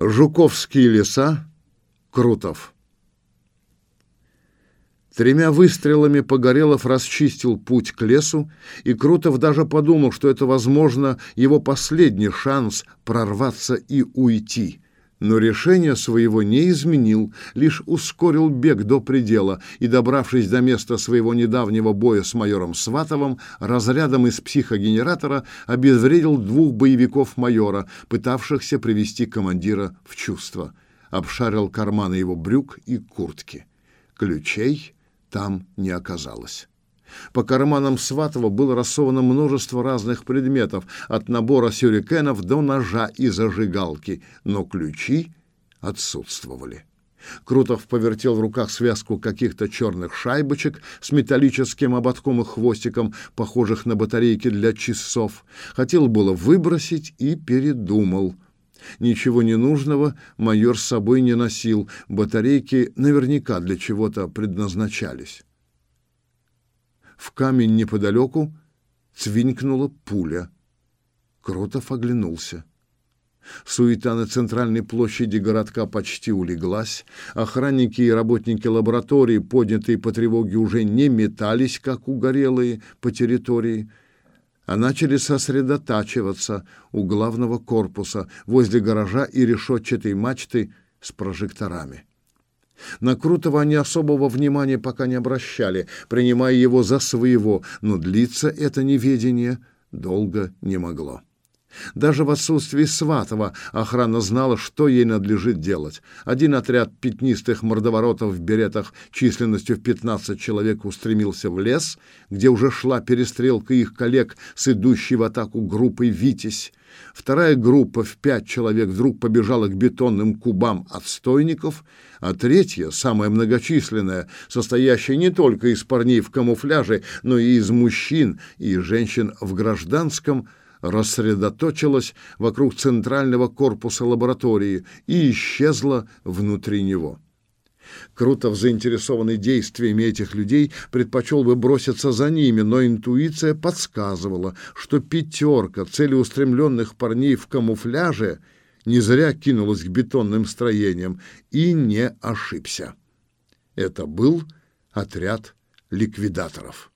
Жуковские леса, Крутов. Тремя выстрелами Погорелов расчистил путь к лесу, и Крутов даже подумал, что это, возможно, его последний шанс прорваться и уйти. Но решение своего не изменил, лишь ускорил бег до предела и, добравшись до места своего недавнего боя с майором Сватовым, разрядом из психогенератора обезвредил двух боевиков майора, пытавшихся привести командира в чувство. Обшарил карманы его брюк и куртки. Ключей там не оказалось. По карманам Сватова было рассовано множество разных предметов, от набора сюрикенов до ножа и зажигалки, но ключи отсутствовали. Крутов повертел в руках связку каких-то черных шайбочек с металлическим ободком и хвостиком, похожих на батарейки для часов. Хотел было выбросить и передумал — Ничего ненужного майор с собой не носил, батарейки наверняка для чего-то предназначались. В камень неподалеку цвинькнула пуля. Кротов оглянулся. Суета на центральной площади городка почти улеглась. Охранники и работники лаборатории, поднятые по тревоге, уже не метались, как угорелые, по территории а начали сосредотачиваться у главного корпуса, возле гаража и решетчатой мачты с прожекторами. На Крутого они особого внимания пока не обращали, принимая его за своего, но длиться это неведение долго не могло. Даже в отсутствии Сватова охрана знала, что ей надлежит делать. Один отряд пятнистых мордоворотов в беретах численностью в 15 человек устремился в лес, где уже шла перестрелка их коллег с идущей в атаку группой «Витязь». Вторая группа в пять человек вдруг побежала к бетонным кубам отстойников, а третья, самая многочисленная, состоящая не только из парней в камуфляже, но и из мужчин и женщин в гражданском, рассредоточилась вокруг центрального корпуса лаборатории и исчезла внутри него. Крутов, заинтересованный действиями этих людей, предпочел бы броситься за ними, но интуиция подсказывала, что пятерка целеустремленных парней в камуфляже не зря кинулась к бетонным строениям и не ошибся. Это был отряд ликвидаторов.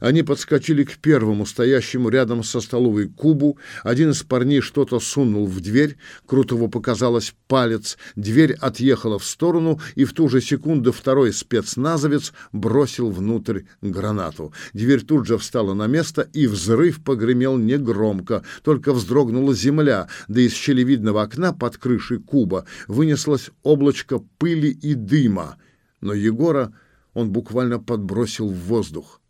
Они подскочили к первому, стоящему рядом со столовой кубу. Один из парней что-то сунул в дверь. Крутову показалось палец. Дверь отъехала в сторону, и в ту же секунду второй спецназовец бросил внутрь гранату. Дверь тут же встала на место, и взрыв погремел негромко. Только вздрогнула земля, да из щелевидного окна под крышей куба вынеслось облачко пыли и дыма. Но Егора он буквально подбросил в воздух.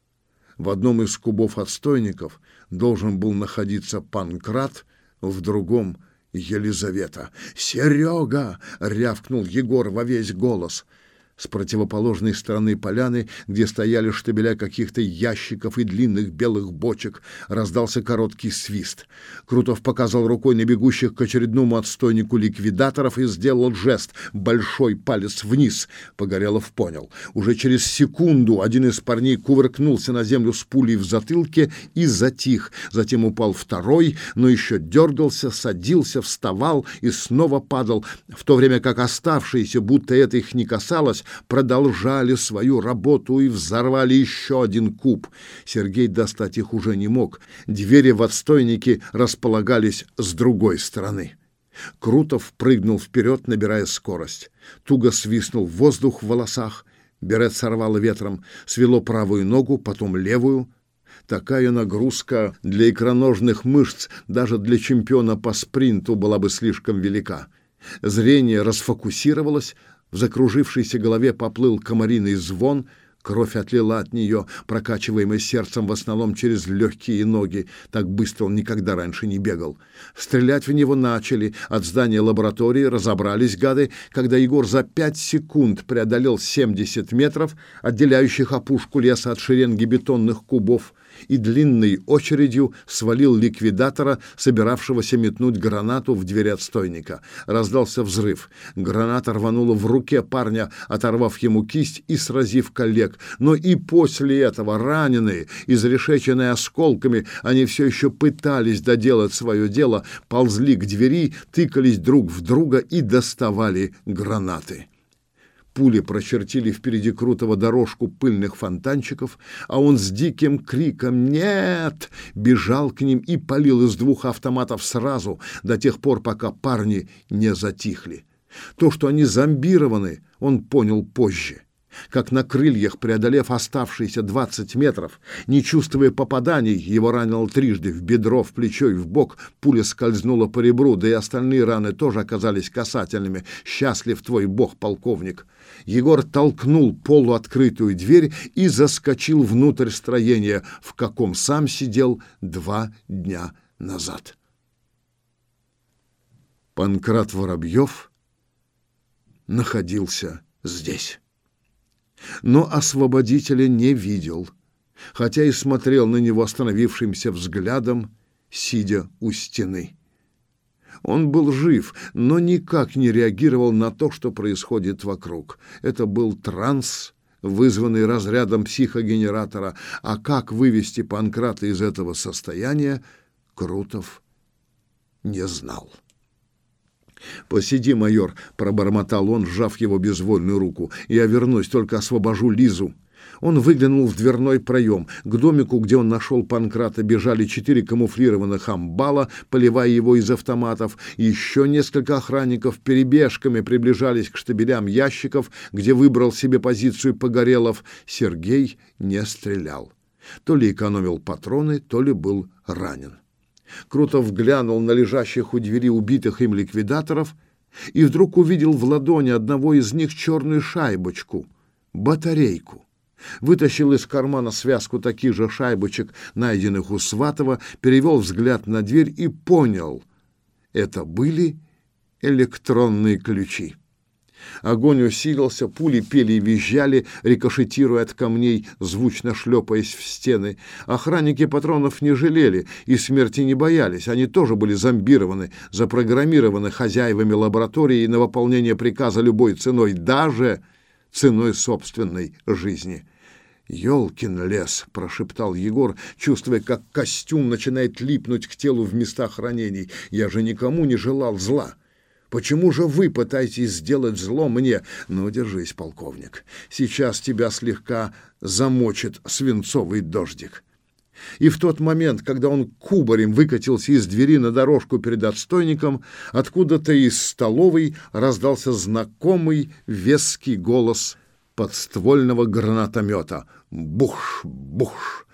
В одном из кубов отстойников должен был находиться Панкрат, в другом — Елизавета. «Серега!» — рявкнул Егор во весь голос — с противоположной стороны поляны, где стояли штабеля каких-то ящиков и длинных белых бочек, раздался короткий свист. Крутов показал рукой на бегущих к очередному отстойнику ликвидаторов и сделал жест «большой палец вниз». Погорелов понял. Уже через секунду один из парней кувыркнулся на землю с пулей в затылке и затих. Затем упал второй, но еще дергался, садился, вставал и снова падал, в то время как оставшиеся, будто это их не касалось, продолжали свою работу и взорвали еще один куб. Сергей достать их уже не мог. Двери в отстойнике располагались с другой стороны. Крутов прыгнул вперед, набирая скорость. Туго свистнул воздух в волосах. Берет сорвало ветром, свело правую ногу, потом левую. Такая нагрузка для икроножных мышц даже для чемпиона по спринту была бы слишком велика. Зрение расфокусировалось, в закружившейся голове поплыл комариный звон, кровь отлила от нее, прокачиваемой сердцем в основном через легкие ноги. Так быстро он никогда раньше не бегал. Стрелять в него начали. От здания лаборатории разобрались гады, когда Егор за пять секунд преодолел 70 метров, отделяющих опушку леса от шеренги бетонных кубов, и длинной очередью свалил ликвидатора, собиравшегося метнуть гранату в дверь отстойника. Раздался взрыв. Граната рванула в руке парня, оторвав ему кисть и сразив коллег. Но и после этого, раненые, изрешеченные осколками, они все еще пытались доделать свое дело, ползли к двери, тыкались друг в друга и доставали гранаты. Пули прочертили впереди Крутого дорожку пыльных фонтанчиков, а он с диким криком «Нет!» бежал к ним и палил из двух автоматов сразу, до тех пор, пока парни не затихли. То, что они зомбированы, он понял позже как на крыльях, преодолев оставшиеся 20 метров, не чувствуя попаданий, его ранило трижды в бедро, в плечо и в бок, пуля скользнула по ребру, да и остальные раны тоже оказались касательными. Счастлив твой бог, полковник. Егор толкнул полуоткрытую дверь и заскочил внутрь строения, в каком сам сидел два дня назад. Панкрат Воробьев находился здесь но освободителя не видел, хотя и смотрел на него остановившимся взглядом, сидя у стены. Он был жив, но никак не реагировал на то, что происходит вокруг. Это был транс, вызванный разрядом психогенератора, а как вывести Панкрата из этого состояния, Крутов не знал. «Посиди, майор», — пробормотал он, сжав его безвольную руку. «Я вернусь, только освобожу Лизу». Он выглянул в дверной проем. К домику, где он нашел Панкрата, бежали четыре камуфлированных амбала, поливая его из автоматов. Еще несколько охранников перебежками приближались к штабелям ящиков, где выбрал себе позицию Погорелов. Сергей не стрелял. То ли экономил патроны, то ли был ранен. Крутов глянул на лежащих у двери убитых им ликвидаторов и вдруг увидел в ладони одного из них черную шайбочку, батарейку. Вытащил из кармана связку таких же шайбочек, найденных у Сватова, перевел взгляд на дверь и понял — это были электронные ключи. Огонь усилился, пули пели и визжали, рикошетируя от камней, звучно шлепаясь в стены. Охранники патронов не жалели и смерти не боялись. Они тоже были зомбированы, запрограммированы хозяевами лаборатории на выполнение приказа любой ценой, даже ценой собственной жизни. «Елкин лес!» — прошептал Егор, чувствуя, как костюм начинает липнуть к телу в местах ранений. «Я же никому не желал зла!» Почему же вы пытаетесь сделать зло мне? Ну, держись, полковник. Сейчас тебя слегка замочит свинцовый дождик. И в тот момент, когда он кубарем выкатился из двери на дорожку перед отстойником, откуда-то из столовой раздался знакомый веский голос подствольного гранатомета. Буш, буш.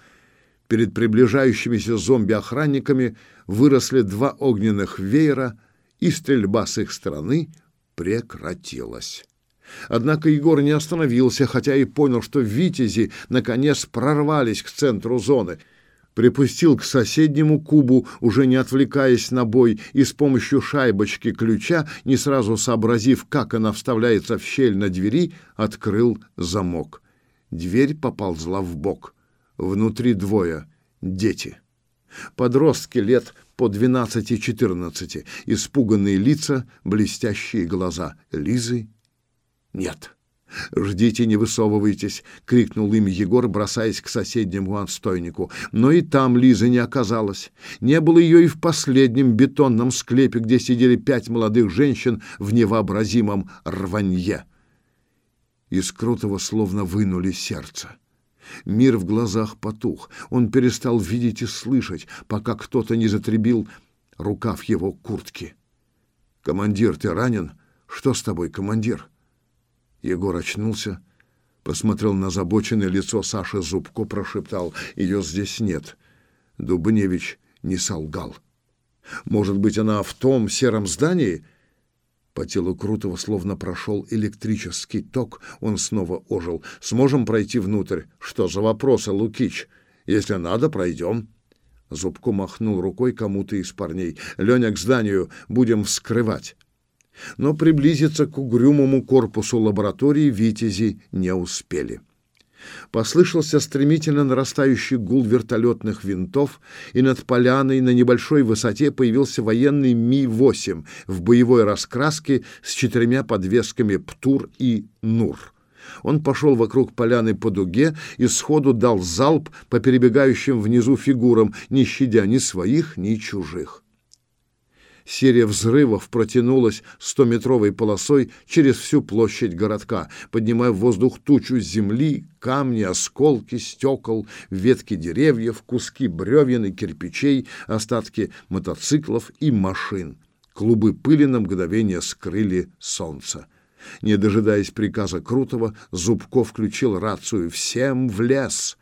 Перед приближающимися зомби-охранниками выросли два огненных веера, и стрельба с их стороны прекратилась. Однако Егор не остановился, хотя и понял, что витязи наконец прорвались к центру зоны. Припустил к соседнему кубу, уже не отвлекаясь на бой, и с помощью шайбочки ключа, не сразу сообразив, как она вставляется в щель на двери, открыл замок. Дверь поползла в бок. Внутри двое — дети. Подростки лет по 12-14, испуганные лица, блестящие глаза. Лизы нет. «Ждите, не высовывайтесь!» — крикнул им Егор, бросаясь к соседнему отстойнику. Но и там Лизы не оказалось. Не было ее и в последнем бетонном склепе, где сидели пять молодых женщин в невообразимом рванье. Из Крутого словно вынули сердце. Мир в глазах потух. Он перестал видеть и слышать, пока кто-то не затребил рукав его куртки. «Командир, ты ранен? Что с тобой, командир?» Егор очнулся, посмотрел на забоченное лицо Саши Зубко, прошептал. «Ее здесь нет». Дубневич не солгал. «Может быть, она в том сером здании?» По телу Крутого словно прошел электрический ток, он снова ожил. «Сможем пройти внутрь?» «Что за вопросы, Лукич?» «Если надо, пройдем». Зубко махнул рукой кому-то из парней. «Леня, к зданию, будем вскрывать». Но приблизиться к угрюмому корпусу лаборатории витязи не успели. Послышался стремительно нарастающий гул вертолетных винтов, и над поляной на небольшой высоте появился военный Ми-8 в боевой раскраске с четырьмя подвесками «Птур» и «Нур». Он пошел вокруг поляны по дуге и сходу дал залп по перебегающим внизу фигурам, не щадя ни своих, ни чужих. Серия взрывов протянулась стометровой полосой через всю площадь городка, поднимая в воздух тучу земли, камни, осколки, стекол, ветки деревьев, куски бревен и кирпичей, остатки мотоциклов и машин. Клубы пыли на мгновение скрыли солнце. Не дожидаясь приказа Крутого, Зубко включил рацию «Всем в лес!»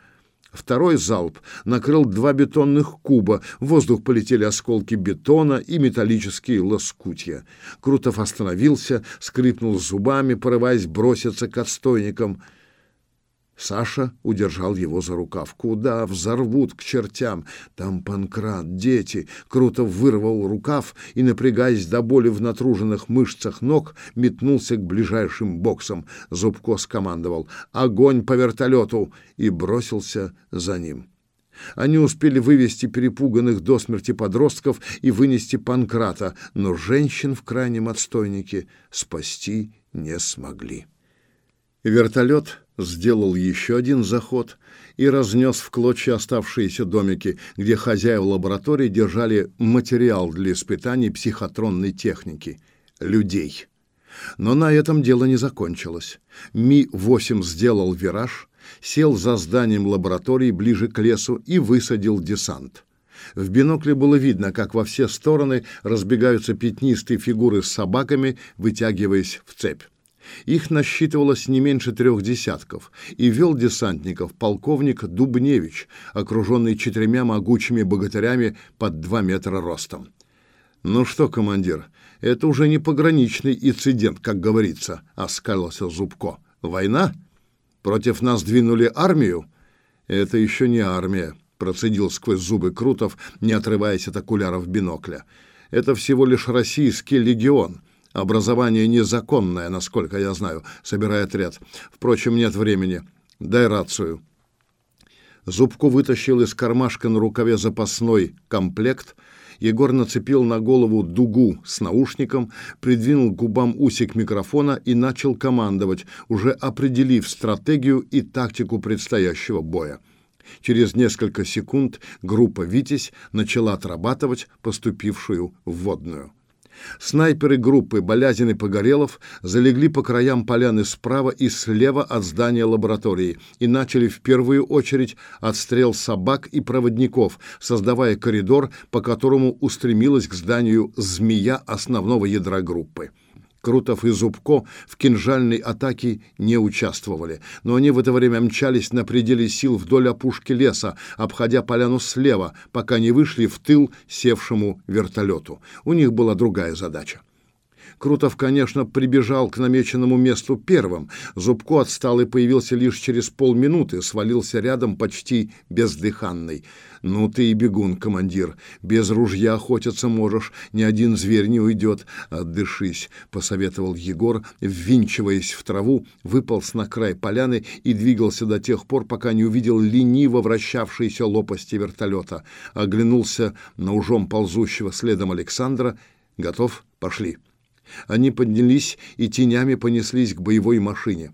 Второй залп накрыл два бетонных куба. В воздух полетели осколки бетона и металлические лоскутья. Крутов остановился, скрипнул зубами, порываясь броситься к отстойникам — Саша удержал его за рукав. «Куда? Взорвут к чертям! Там Панкрат, дети!» Круто вырвал рукав и, напрягаясь до боли в натруженных мышцах ног, метнулся к ближайшим боксам. Зубко скомандовал «Огонь по вертолету!» и бросился за ним. Они успели вывести перепуганных до смерти подростков и вынести Панкрата, но женщин в крайнем отстойнике спасти не смогли. Вертолет сделал еще один заход и разнес в клочья оставшиеся домики, где хозяева лаборатории держали материал для испытаний психотронной техники — людей. Но на этом дело не закончилось. Ми-8 сделал вираж, сел за зданием лаборатории ближе к лесу и высадил десант. В бинокле было видно, как во все стороны разбегаются пятнистые фигуры с собаками, вытягиваясь в цепь. Их насчитывалось не меньше трех десятков, и вел десантников полковник Дубневич, окруженный четырьмя могучими богатырями под два метра ростом. «Ну что, командир, это уже не пограничный инцидент, как говорится», — оскалился Зубко. «Война? Против нас двинули армию?» «Это еще не армия», — процедил сквозь зубы Крутов, не отрываясь от окуляров бинокля. «Это всего лишь российский легион» Образование незаконное, насколько я знаю, собирая отряд. Впрочем, нет времени. Дай рацию. Зубку вытащил из кармашка на рукаве запасной комплект. Егор нацепил на голову дугу с наушником, придвинул к губам усик микрофона и начал командовать, уже определив стратегию и тактику предстоящего боя. Через несколько секунд группа «Витязь» начала отрабатывать поступившую вводную. Снайперы группы Болязин и Погорелов залегли по краям поляны справа и слева от здания лаборатории и начали в первую очередь отстрел собак и проводников, создавая коридор, по которому устремилась к зданию змея основного ядра группы. Крутов и Зубко в кинжальной атаке не участвовали, но они в это время мчались на пределе сил вдоль опушки леса, обходя поляну слева, пока не вышли в тыл севшему вертолету. У них была другая задача. Крутов, конечно, прибежал к намеченному месту первым. Зубко отстал и появился лишь через полминуты, свалился рядом почти бездыханный. «Ну ты и бегун, командир. Без ружья охотиться можешь, ни один зверь не уйдет. Отдышись», — посоветовал Егор, ввинчиваясь в траву, выполз на край поляны и двигался до тех пор, пока не увидел лениво вращавшиеся лопасти вертолета. Оглянулся на ужом ползущего следом Александра. «Готов? Пошли». Они поднялись и тенями понеслись к боевой машине.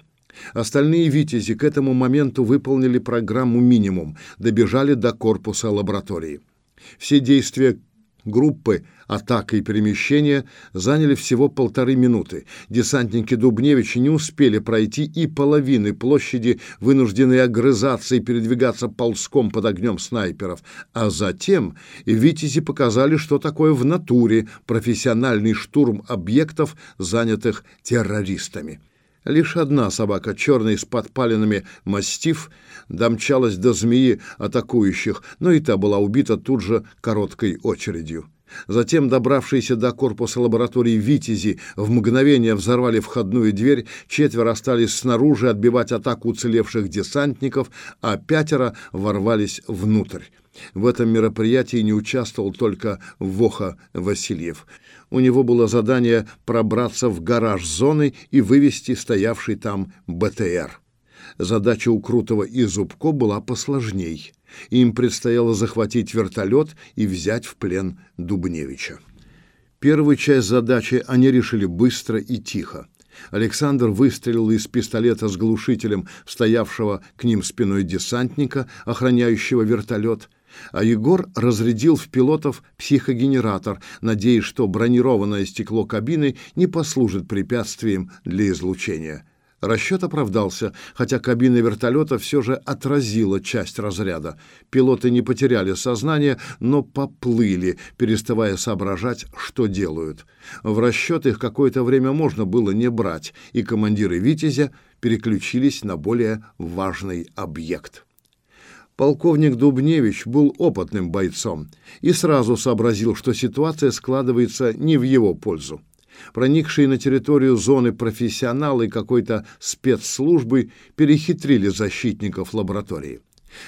Остальные «Витязи» к этому моменту выполнили программу «Минимум», добежали до корпуса лаборатории. Все действия группы атака и перемещения заняли всего полторы минуты. Десантники Дубневича не успели пройти и половины площади, вынужденные огрызаться и передвигаться ползком под огнем снайперов. А затем витязи показали, что такое в натуре профессиональный штурм объектов, занятых террористами. Лишь одна собака, черный с подпаленными мастиф, домчалась до змеи атакующих, но и та была убита тут же короткой очередью. Затем, добравшиеся до корпуса лаборатории «Витязи», в мгновение взорвали входную дверь, четверо остались снаружи отбивать атаку уцелевших десантников, а пятеро ворвались внутрь. В этом мероприятии не участвовал только Воха Васильев. У него было задание пробраться в гараж зоны и вывести стоявший там БТР. Задача у Крутого и Зубко была посложней. Им предстояло захватить вертолет и взять в плен Дубневича. Первую часть задачи они решили быстро и тихо. Александр выстрелил из пистолета с глушителем стоявшего к ним спиной десантника, охраняющего вертолет, а Егор разрядил в пилотов психогенератор, надеясь, что бронированное стекло кабины не послужит препятствием для излучения. Расчет оправдался, хотя кабина вертолета все же отразила часть разряда. Пилоты не потеряли сознание, но поплыли, переставая соображать, что делают. В расчет их какое-то время можно было не брать, и командиры «Витязя» переключились на более важный объект. Полковник Дубневич был опытным бойцом и сразу сообразил, что ситуация складывается не в его пользу. Проникшие на территорию зоны профессионалы какой-то спецслужбы перехитрили защитников лаборатории.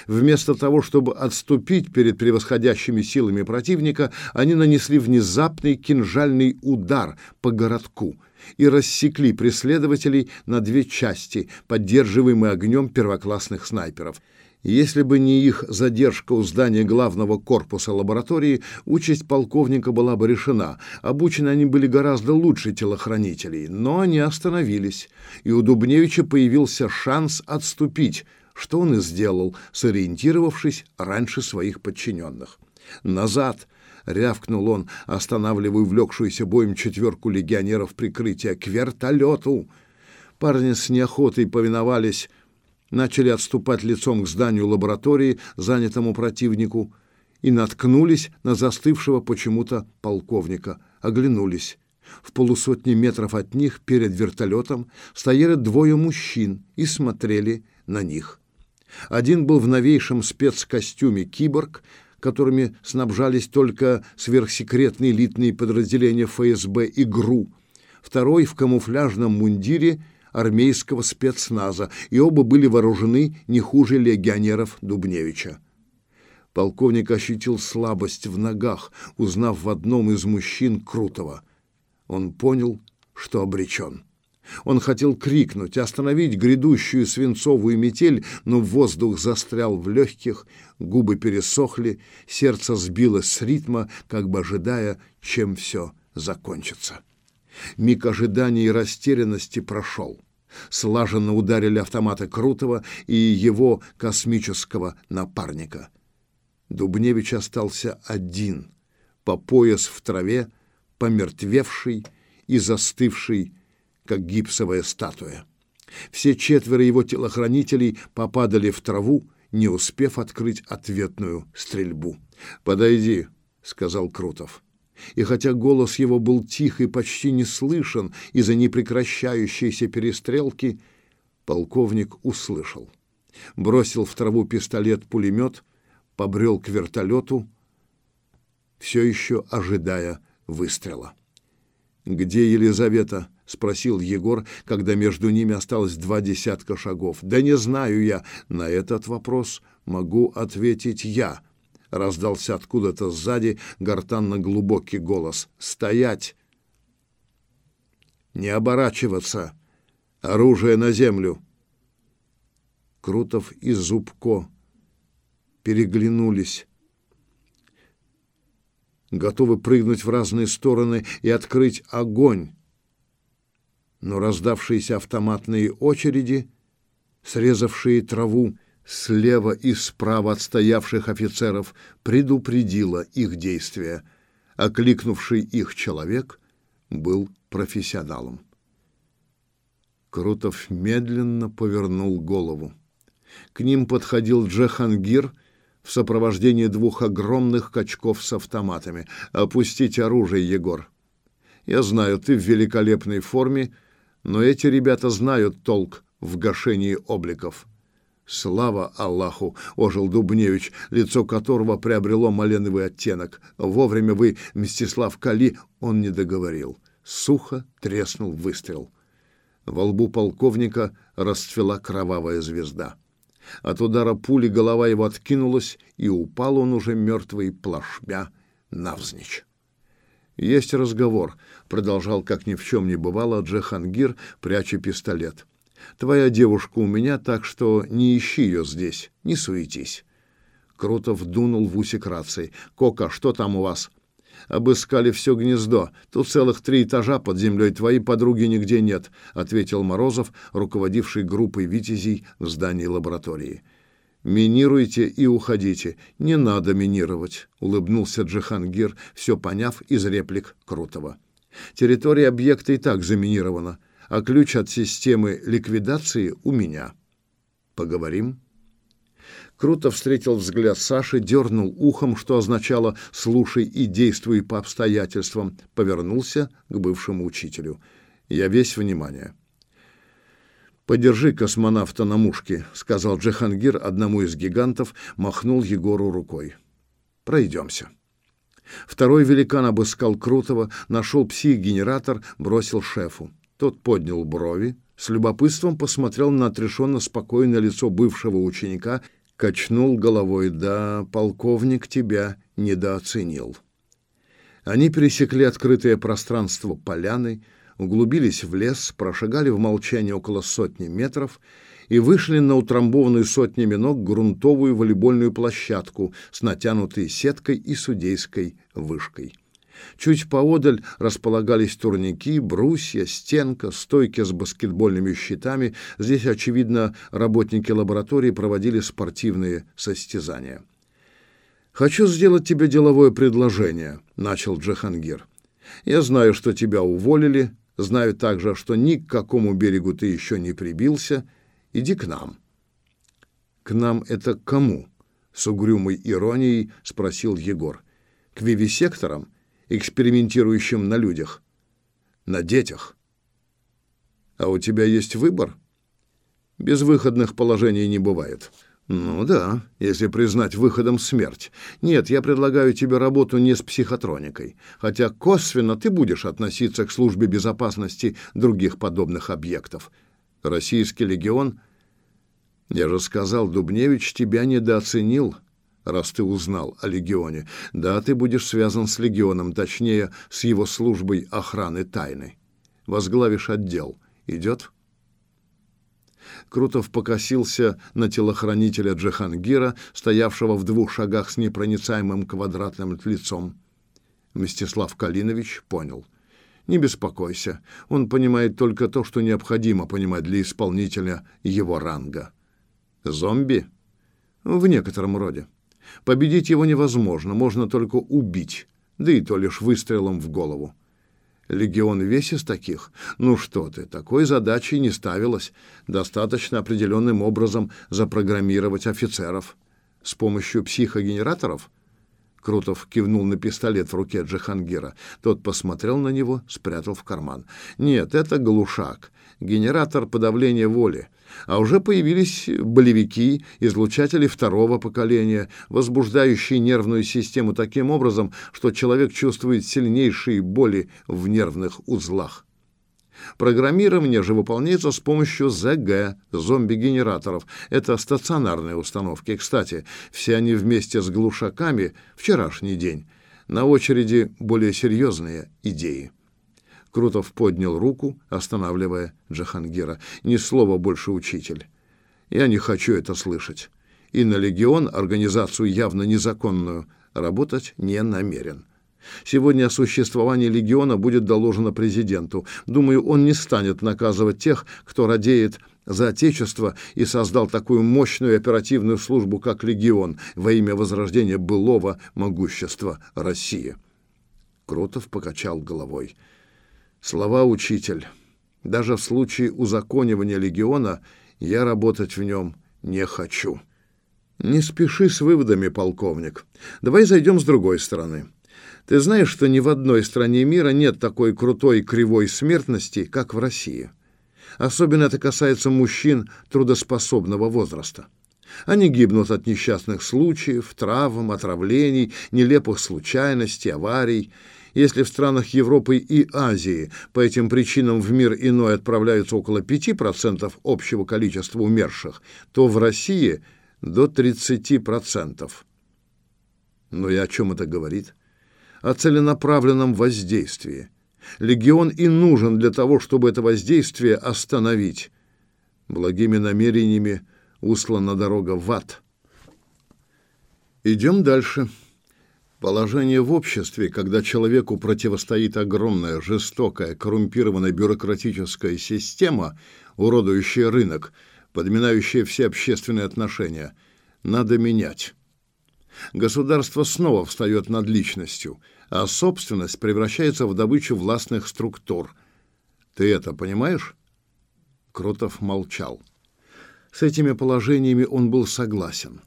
Вместо того, чтобы отступить перед превосходящими силами противника, они нанесли внезапный кинжальный удар по городку и рассекли преследователей на две части, поддерживаемые огнем первоклассных снайперов – если бы не их задержка у здания главного корпуса лаборатории, участь полковника была бы решена. Обучены они были гораздо лучше телохранителей, но они остановились, и у Дубневича появился шанс отступить, что он и сделал, сориентировавшись раньше своих подчиненных. «Назад!» — рявкнул он, останавливая увлекшуюся боем четверку легионеров прикрытия. «К вертолету!» Парни с неохотой повиновались начали отступать лицом к зданию лаборатории, занятому противнику, и наткнулись на застывшего почему-то полковника. Оглянулись. В полусотни метров от них перед вертолетом стояли двое мужчин и смотрели на них. Один был в новейшем спецкостюме «Киборг», которыми снабжались только сверхсекретные элитные подразделения ФСБ и ГРУ. Второй в камуфляжном мундире армейского спецназа, и оба были вооружены не хуже легионеров Дубневича. Полковник ощутил слабость в ногах, узнав в одном из мужчин Крутого. Он понял, что обречен. Он хотел крикнуть, остановить грядущую свинцовую метель, но воздух застрял в легких, губы пересохли, сердце сбилось с ритма, как бы ожидая, чем все закончится. Миг ожидания и растерянности прошел. Слаженно ударили автоматы Крутого и его космического напарника. Дубневич остался один, по пояс в траве, помертвевший и застывший, как гипсовая статуя. Все четверо его телохранителей попадали в траву, не успев открыть ответную стрельбу. «Подойди», — сказал Крутов и хотя голос его был тих и почти не слышен из-за непрекращающейся перестрелки, полковник услышал. Бросил в траву пистолет-пулемет, побрел к вертолету, все еще ожидая выстрела. «Где Елизавета?» — спросил Егор, когда между ними осталось два десятка шагов. «Да не знаю я. На этот вопрос могу ответить я», раздался откуда-то сзади гортанно-глубокий голос. «Стоять! Не оборачиваться! Оружие на землю!» Крутов и Зубко переглянулись, готовы прыгнуть в разные стороны и открыть огонь. Но раздавшиеся автоматные очереди, срезавшие траву, слева и справа от стоявших офицеров предупредила их действия. Окликнувший их человек был профессионалом. Крутов медленно повернул голову. К ним подходил Джахангир в сопровождении двух огромных качков с автоматами. «Опустите оружие, Егор. Я знаю, ты в великолепной форме, но эти ребята знают толк в гашении обликов». Слава Аллаху, ожил Дубневич, лицо которого приобрело маленовый оттенок. Вовремя вы, Мстислав Кали, он не договорил. Сухо треснул выстрел. Во лбу полковника расцвела кровавая звезда. От удара пули голова его откинулась, и упал он уже мертвый плашмя навзничь. «Есть разговор», — продолжал, как ни в чем не бывало, Джахангир, пряча пистолет. Твоя девушка у меня, так что не ищи ее здесь, не суетись. Крутов дунул в усик рации. «Кока, что там у вас?» «Обыскали все гнездо. Тут целых три этажа под землей. Твоей подруги нигде нет», — ответил Морозов, руководивший группой «Витязей» в здании лаборатории. «Минируйте и уходите. Не надо минировать», — улыбнулся Джихангир, все поняв из реплик Крутова. «Территория объекта и так заминирована, а ключ от системы ликвидации у меня. Поговорим?» Круто встретил взгляд Саши, дернул ухом, что означало «слушай и действуй по обстоятельствам», повернулся к бывшему учителю. «Я весь внимание». «Подержи космонавта на мушке», — сказал Джахангир одному из гигантов, махнул Егору рукой. «Пройдемся». Второй великан обыскал Крутого, нашел псих-генератор, бросил шефу. Тот поднял брови, с любопытством посмотрел на отрешенно спокойное лицо бывшего ученика, качнул головой. «Да, полковник тебя недооценил». Они пересекли открытое пространство поляны, углубились в лес, прошагали в молчании около сотни метров и вышли на утрамбованную сотнями ног грунтовую волейбольную площадку с натянутой сеткой и судейской вышкой. Чуть поодаль располагались турники, брусья, стенка, стойки с баскетбольными щитами. Здесь, очевидно, работники лаборатории проводили спортивные состязания. «Хочу сделать тебе деловое предложение», — начал Джахангир. «Я знаю, что тебя уволили, Знаю также, что ни к какому берегу ты еще не прибился. Иди к нам». «К нам это кому?» — с угрюмой иронией спросил Егор. «К вивисекторам, экспериментирующим на людях, на детях». «А у тебя есть выбор?» «Безвыходных положений не бывает». Ну да, если признать выходом смерть. Нет, я предлагаю тебе работу не с психотроникой, хотя косвенно ты будешь относиться к службе безопасности других подобных объектов. Российский легион... Я же сказал, Дубневич тебя недооценил, раз ты узнал о легионе. Да, ты будешь связан с легионом, точнее, с его службой охраны тайны. Возглавишь отдел. Идет? — Крутов покосился на телохранителя Джихангира, стоявшего в двух шагах с непроницаемым квадратным лицом. Мстислав Калинович понял. «Не беспокойся, он понимает только то, что необходимо понимать для исполнителя его ранга». «Зомби?» «В некотором роде. Победить его невозможно, можно только убить, да и то лишь выстрелом в голову. Легион из таких? Ну что ты, такой задачи не ставилось. Достаточно определенным образом запрограммировать офицеров. С помощью психогенераторов? Крутов кивнул на пистолет в руке Джихангира. Тот посмотрел на него, спрятал в карман. Нет, это глушак. Генератор подавления воли. А уже появились болевики, излучатели второго поколения, возбуждающие нервную систему таким образом, что человек чувствует сильнейшие боли в нервных узлах. Программирование же выполняется с помощью ЗГ, зомби-генераторов. Это стационарные установки. Кстати, все они вместе с глушаками вчерашний день. На очереди более серьезные идеи. Крутов поднял руку, останавливая Джахангира. «Ни слова больше, учитель. Я не хочу это слышать. И на легион, организацию явно незаконную, работать не намерен. Сегодня о существовании легиона будет доложено президенту. Думаю, он не станет наказывать тех, кто радеет за Отечество и создал такую мощную оперативную службу, как легион, во имя возрождения былого могущества России». Крутов покачал головой. Слова учитель. Даже в случае узаконивания легиона я работать в нем не хочу. Не спеши с выводами, полковник. Давай зайдем с другой стороны. Ты знаешь, что ни в одной стране мира нет такой крутой кривой смертности, как в России. Особенно это касается мужчин трудоспособного возраста. Они гибнут от несчастных случаев, травм, отравлений, нелепых случайностей, аварий. Если в странах Европы и Азии по этим причинам в мир иной отправляются около 5% общего количества умерших, то в России до 30%. Но и о чем это говорит? О целенаправленном воздействии. Легион и нужен для того, чтобы это воздействие остановить. Благими намерениями услана дорога в ад. Идем дальше. Положение в обществе, когда человеку противостоит огромная, жестокая, коррумпированная бюрократическая система, уродующая рынок, подминающая все общественные отношения, надо менять. Государство снова встает над личностью, а собственность превращается в добычу властных структур. Ты это понимаешь? Крутов молчал. С этими положениями он был согласен,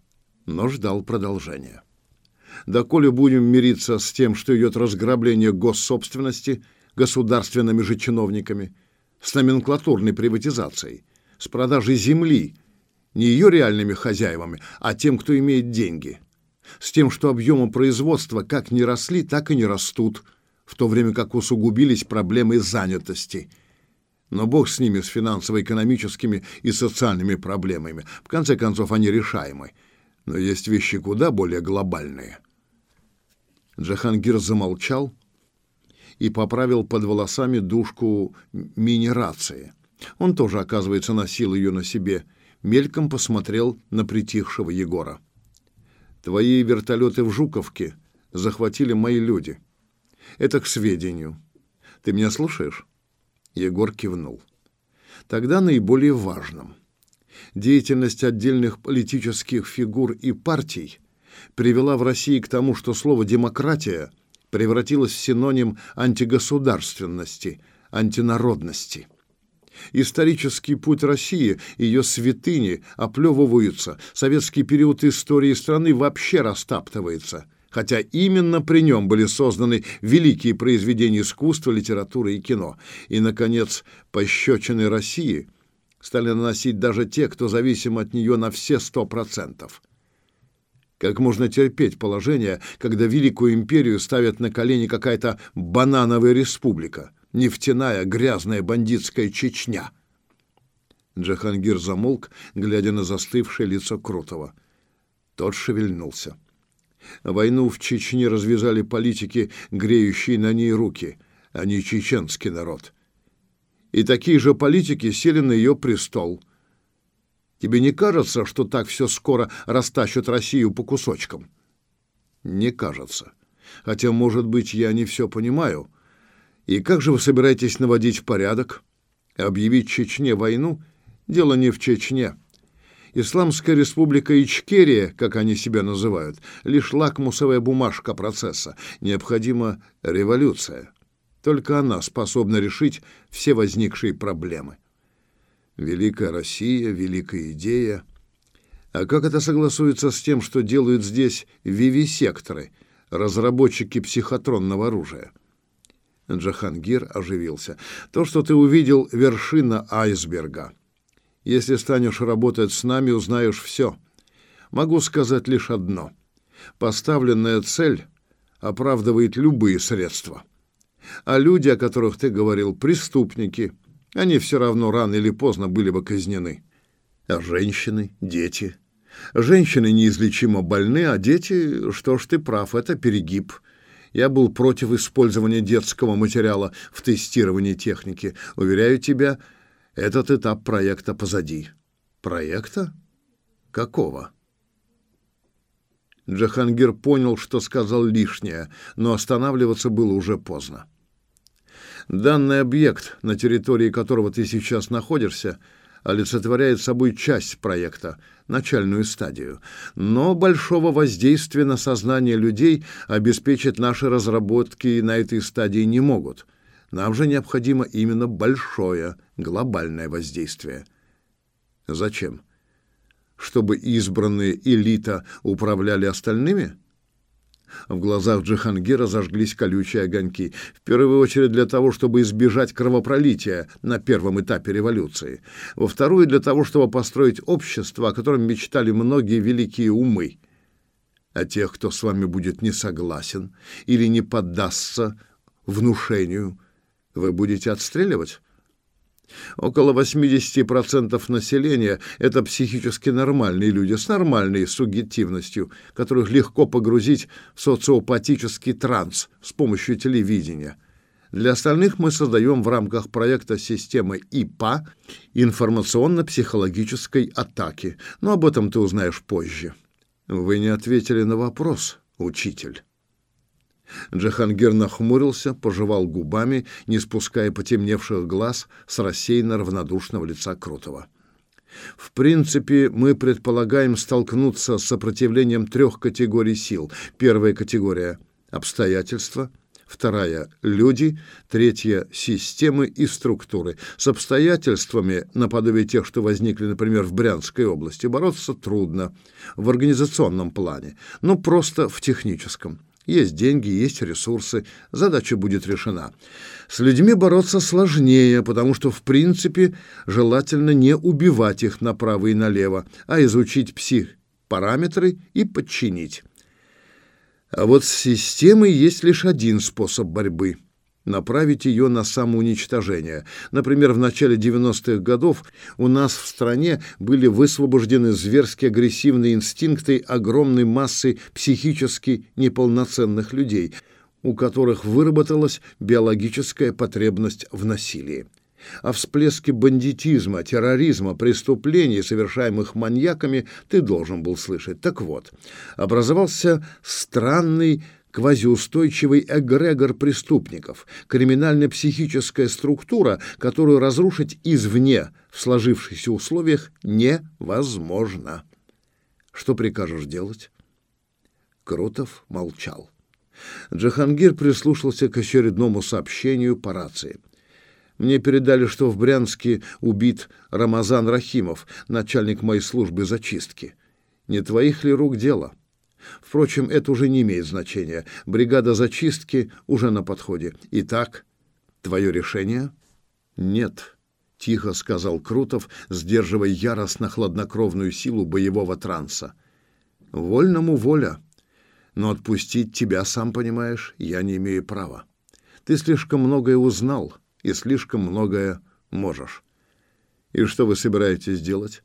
но ждал продолжения доколе будем мириться с тем, что идет разграбление госсобственности государственными же чиновниками, с номенклатурной приватизацией, с продажей земли, не ее реальными хозяевами, а тем, кто имеет деньги, с тем, что объемы производства как не росли, так и не растут, в то время как усугубились проблемы занятости. Но бог с ними, с финансово-экономическими и социальными проблемами. В конце концов, они решаемы. Но есть вещи куда более глобальные. Джахангир замолчал и поправил под волосами дужку минерации. Он тоже, оказывается, носил ее на себе. Мельком посмотрел на притихшего Егора. «Твои вертолеты в Жуковке захватили мои люди. Это к сведению. Ты меня слушаешь?» Егор кивнул. «Тогда наиболее важным. Деятельность отдельных политических фигур и партий – привела в России к тому, что слово «демократия» превратилось в синоним антигосударственности, антинародности. Исторический путь России, ее святыни оплевываются, советский период истории страны вообще растаптывается, хотя именно при нем были созданы великие произведения искусства, литературы и кино. И, наконец, пощечины России стали наносить даже те, кто зависим от нее на все сто процентов. Как можно терпеть положение, когда Великую империю ставят на колени какая-то банановая республика, нефтяная грязная бандитская Чечня? Джахангир замолк, глядя на застывшее лицо Крутого. Тот шевельнулся. Войну в Чечне развязали политики, греющие на ней руки, а не чеченский народ. И такие же политики сели на ее престол – Тебе не кажется, что так все скоро растащат Россию по кусочкам? Не кажется. Хотя, может быть, я не все понимаю. И как же вы собираетесь наводить порядок? Объявить Чечне войну? Дело не в Чечне. Исламская республика Ичкерия, как они себя называют, лишь лакмусовая бумажка процесса. Необходима революция. Только она способна решить все возникшие проблемы. Великая Россия, великая идея. А как это согласуется с тем, что делают здесь вивисекторы, разработчики психотронного оружия? Джахангир оживился. То, что ты увидел, вершина айсберга. Если станешь работать с нами, узнаешь все. Могу сказать лишь одно. Поставленная цель оправдывает любые средства. А люди, о которых ты говорил, преступники – они все равно рано или поздно были бы казнены. А женщины, дети. Женщины неизлечимо больны, а дети, что ж ты прав, это перегиб. Я был против использования детского материала в тестировании техники. Уверяю тебя, этот этап проекта позади. Проекта? Какого? Джахангир понял, что сказал лишнее, но останавливаться было уже поздно. Данный объект, на территории которого ты сейчас находишься, олицетворяет собой часть проекта, начальную стадию. Но большого воздействия на сознание людей обеспечить наши разработки на этой стадии не могут. Нам же необходимо именно большое, глобальное воздействие. Зачем? Чтобы избранные элита управляли остальными? В глазах Джихангира зажглись колючие огоньки. В первую очередь для того, чтобы избежать кровопролития на первом этапе революции. Во вторую для того, чтобы построить общество, о котором мечтали многие великие умы. А тех, кто с вами будет не согласен или не поддастся внушению, вы будете отстреливать? Около 80% населения – это психически нормальные люди с нормальной субъективностью, которых легко погрузить в социопатический транс с помощью телевидения. Для остальных мы создаем в рамках проекта системы ИПА информационно-психологической атаки. Но об этом ты узнаешь позже. Вы не ответили на вопрос, учитель. Джахангир нахмурился, пожевал губами, не спуская потемневших глаз с рассеянно равнодушного лица Крутого. В принципе, мы предполагаем столкнуться с сопротивлением трех категорий сил. Первая категория — обстоятельства, вторая — люди, третья — системы и структуры. С обстоятельствами, наподобие тех, что возникли, например, в Брянской области, бороться трудно в организационном плане, но просто в техническом. Есть деньги, есть ресурсы, задача будет решена. С людьми бороться сложнее, потому что, в принципе, желательно не убивать их направо и налево, а изучить псих-параметры и подчинить. А вот с системой есть лишь один способ борьбы – направить ее на самоуничтожение. Например, в начале 90-х годов у нас в стране были высвобождены зверски агрессивные инстинкты огромной массы психически неполноценных людей, у которых выработалась биологическая потребность в насилии. О всплеске бандитизма, терроризма, преступлений, совершаемых маньяками, ты должен был слышать. Так вот, образовался странный квазиустойчивый эгрегор преступников, криминально-психическая структура, которую разрушить извне в сложившихся условиях невозможно. Что прикажешь делать? Крутов молчал. Джахангир прислушался к очередному сообщению по рации. Мне передали, что в Брянске убит Рамазан Рахимов, начальник моей службы зачистки. Не твоих ли рук дело? — Впрочем, это уже не имеет значения. Бригада зачистки уже на подходе. Итак, твое решение? Нет, тихо сказал Крутов, сдерживая яростно-хладнокровную силу боевого транса. Вольному воля. Но отпустить тебя, сам понимаешь, я не имею права. Ты слишком многое узнал и слишком многое можешь. И что вы собираетесь делать?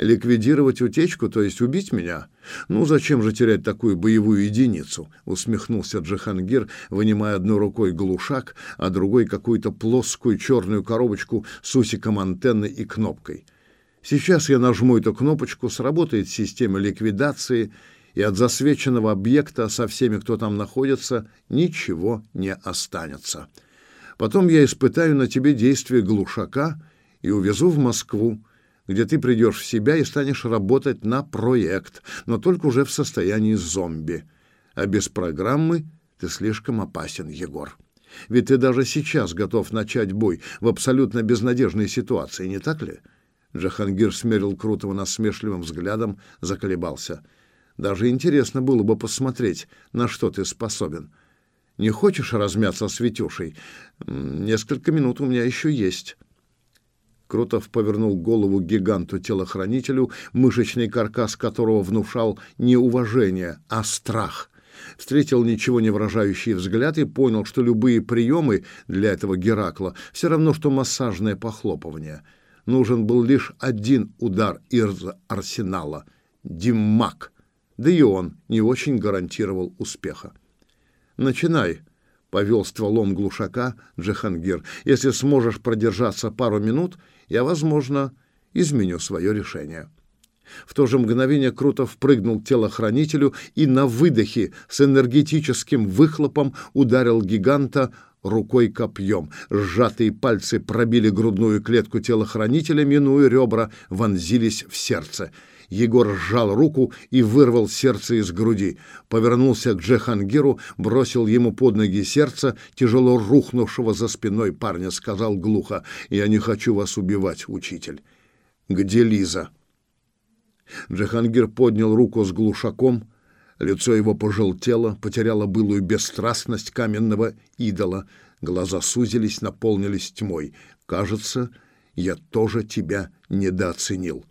Ликвидировать утечку, то есть убить меня? Ну, зачем же терять такую боевую единицу? Усмехнулся Джахангир, вынимая одной рукой глушак, а другой какую-то плоскую черную коробочку с усиком антенны и кнопкой. Сейчас я нажму эту кнопочку, сработает система ликвидации, и от засвеченного объекта со всеми, кто там находится, ничего не останется. Потом я испытаю на тебе действие глушака и увезу в Москву, где ты придешь в себя и станешь работать на проект, но только уже в состоянии зомби. А без программы ты слишком опасен, Егор. Ведь ты даже сейчас готов начать бой в абсолютно безнадежной ситуации, не так ли? Джахангир смерил Крутого насмешливым взглядом, заколебался. Даже интересно было бы посмотреть, на что ты способен. Не хочешь размяться с Витюшей? Несколько минут у меня еще есть. Крутов повернул голову гиганту-телохранителю, мышечный каркас которого внушал не уважение, а страх. Встретил ничего не выражающий взгляд и понял, что любые приемы для этого Геракла все равно, что массажное похлопывание. Нужен был лишь один удар из арсенала — Диммак. Да и он не очень гарантировал успеха. «Начинай», — повел стволом глушака Джахангир. «Если сможешь продержаться пару минут, я, возможно, изменю свое решение. В то же мгновение Крутов прыгнул телохранителю и на выдохе с энергетическим выхлопом ударил гиганта рукой копьем. Сжатые пальцы пробили грудную клетку телохранителя, минуя ребра, вонзились в сердце. Егор сжал руку и вырвал сердце из груди. Повернулся к Джехангиру, бросил ему под ноги сердце, тяжело рухнувшего за спиной парня, сказал глухо, «Я не хочу вас убивать, учитель». «Где Лиза?» Джехангир поднял руку с глушаком, лицо его пожелтело, потеряло былую бесстрастность каменного идола, глаза сузились, наполнились тьмой. «Кажется, я тоже тебя недооценил».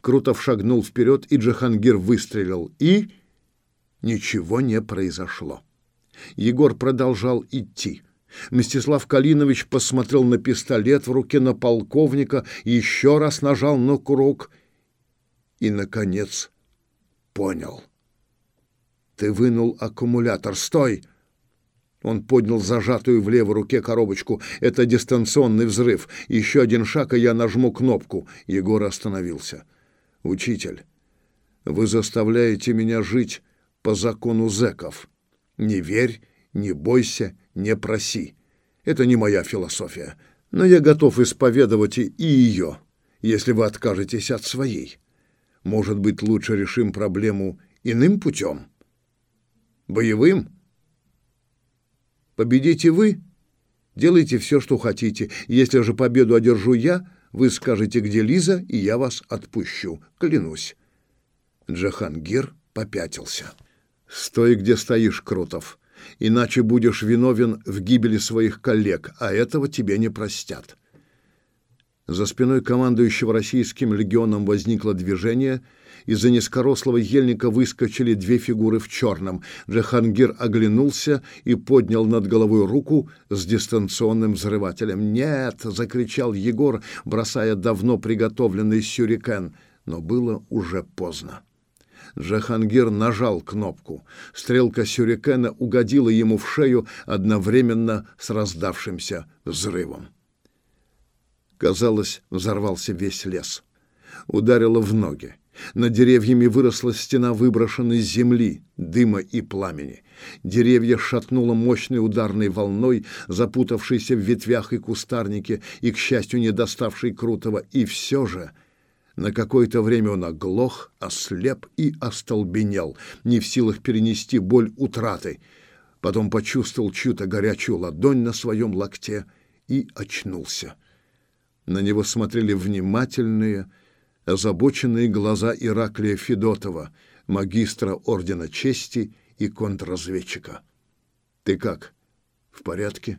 Крутов шагнул вперед, и Джахангир выстрелил. И ничего не произошло. Егор продолжал идти. Мстислав Калинович посмотрел на пистолет в руке на полковника, еще раз нажал на курок и, наконец, понял. «Ты вынул аккумулятор. Стой!» Он поднял зажатую в левой руке коробочку. Это дистанционный взрыв. Еще один шаг, и я нажму кнопку. Егор остановился. «Учитель, вы заставляете меня жить по закону зэков. Не верь, не бойся, не проси. Это не моя философия, но я готов исповедовать и ее, если вы откажетесь от своей. Может быть, лучше решим проблему иным путем? Боевым? Победите вы, делайте все, что хотите. Если же победу одержу я, вы скажете, где Лиза, и я вас отпущу, клянусь. Джахангир попятился. «Стой, где стоишь, Крутов, иначе будешь виновен в гибели своих коллег, а этого тебе не простят». За спиной командующего российским легионом возникло движение. Из-за низкорослого ельника выскочили две фигуры в черном. Джахангир оглянулся и поднял над головой руку с дистанционным взрывателем. «Нет!» — закричал Егор, бросая давно приготовленный сюрикен. Но было уже поздно. Джахангир нажал кнопку. Стрелка сюрикена угодила ему в шею одновременно с раздавшимся взрывом. Казалось, взорвался весь лес. Ударило в ноги. Над деревьями выросла стена выброшенной земли, дыма и пламени. Деревья шатнуло мощной ударной волной, запутавшейся в ветвях и кустарнике, и, к счастью, не доставшей Крутого. И все же на какое-то время он оглох, ослеп и остолбенел, не в силах перенести боль утраты. Потом почувствовал чью-то горячую ладонь на своем локте и очнулся. На него смотрели внимательные, озабоченные глаза Ираклия Федотова, магистра Ордена Чести и контрразведчика. «Ты как? В порядке?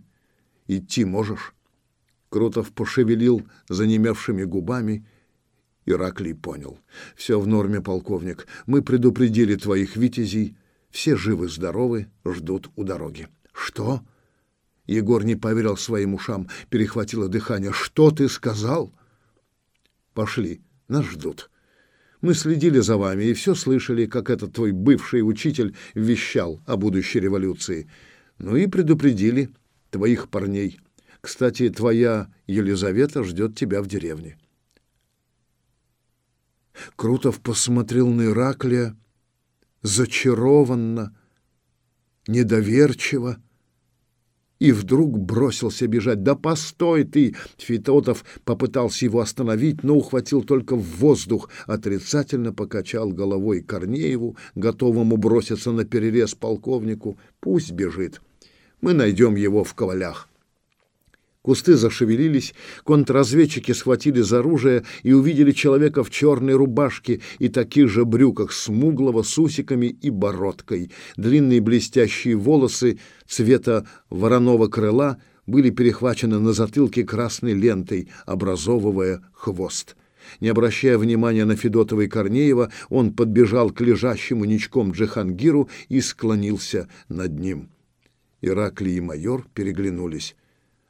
Идти можешь?» Крутов пошевелил занемевшими губами. Ираклий понял. «Все в норме, полковник. Мы предупредили твоих витязей. Все живы-здоровы, ждут у дороги». «Что?» Егор не поверил своим ушам, перехватило дыхание. «Что ты сказал?» «Пошли, нас ждут. Мы следили за вами и все слышали, как этот твой бывший учитель вещал о будущей революции. Ну и предупредили твоих парней. Кстати, твоя Елизавета ждет тебя в деревне». Крутов посмотрел на Ираклия зачарованно, недоверчиво, и вдруг бросился бежать. «Да постой ты!» Фитотов попытался его остановить, но ухватил только в воздух, отрицательно покачал головой Корнееву, готовому броситься на перерез полковнику. «Пусть бежит. Мы найдем его в ковалях». Кусты зашевелились, контрразведчики схватили за оружие и увидели человека в черной рубашке и таких же брюках, смуглого, с усиками и бородкой. Длинные блестящие волосы цвета вороного крыла были перехвачены на затылке красной лентой, образовывая хвост. Не обращая внимания на Федотова и Корнеева, он подбежал к лежащему ничком Джихангиру и склонился над ним. Ираклий и майор переглянулись.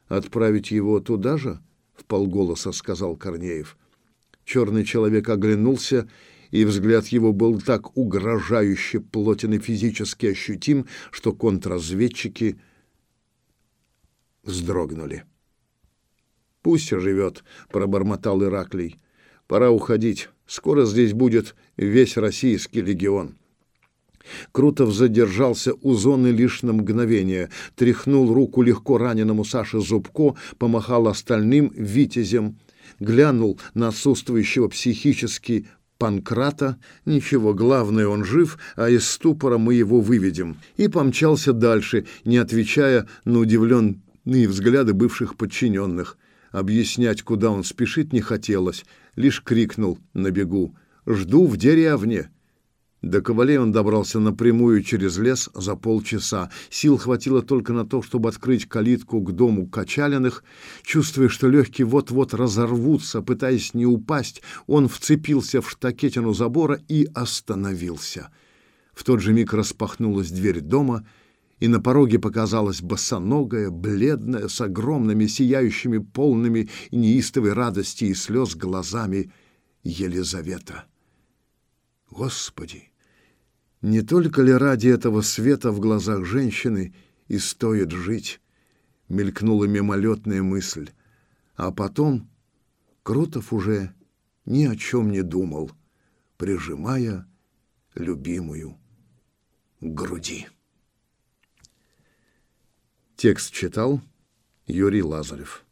Отправить его туда же? В полголоса сказал Корнеев. Черный человек оглянулся, и взгляд его был так угрожающе плотен и физически ощутим, что контрразведчики вздрогнули. «Пусть живет», — пробормотал Ираклий. «Пора уходить. Скоро здесь будет весь российский легион». Крутов задержался у зоны лишь на мгновение, тряхнул руку легко раненому Саше Зубко, помахал остальным витязем, глянул на отсутствующего психически Панкрата, ничего, главное, он жив, а из ступора мы его выведем, и помчался дальше, не отвечая на удивленные взгляды бывших подчиненных. Объяснять, куда он спешит, не хотелось, лишь крикнул на бегу «Жду в деревне!» До Ковалей он добрался напрямую через лес за полчаса. Сил хватило только на то, чтобы открыть калитку к дому Качалиных. Чувствуя, что легкие вот-вот разорвутся, пытаясь не упасть, он вцепился в штакетину забора и остановился. В тот же миг распахнулась дверь дома, и на пороге показалась босоногая, бледная, с огромными, сияющими, полными неистовой радости и слез глазами Елизавета. Господи! Не только ли ради этого света в глазах женщины и стоит жить, мелькнула мимолетная мысль. А потом Крутов уже ни о чем не думал, прижимая любимую к груди. Текст читал Юрий Лазарев.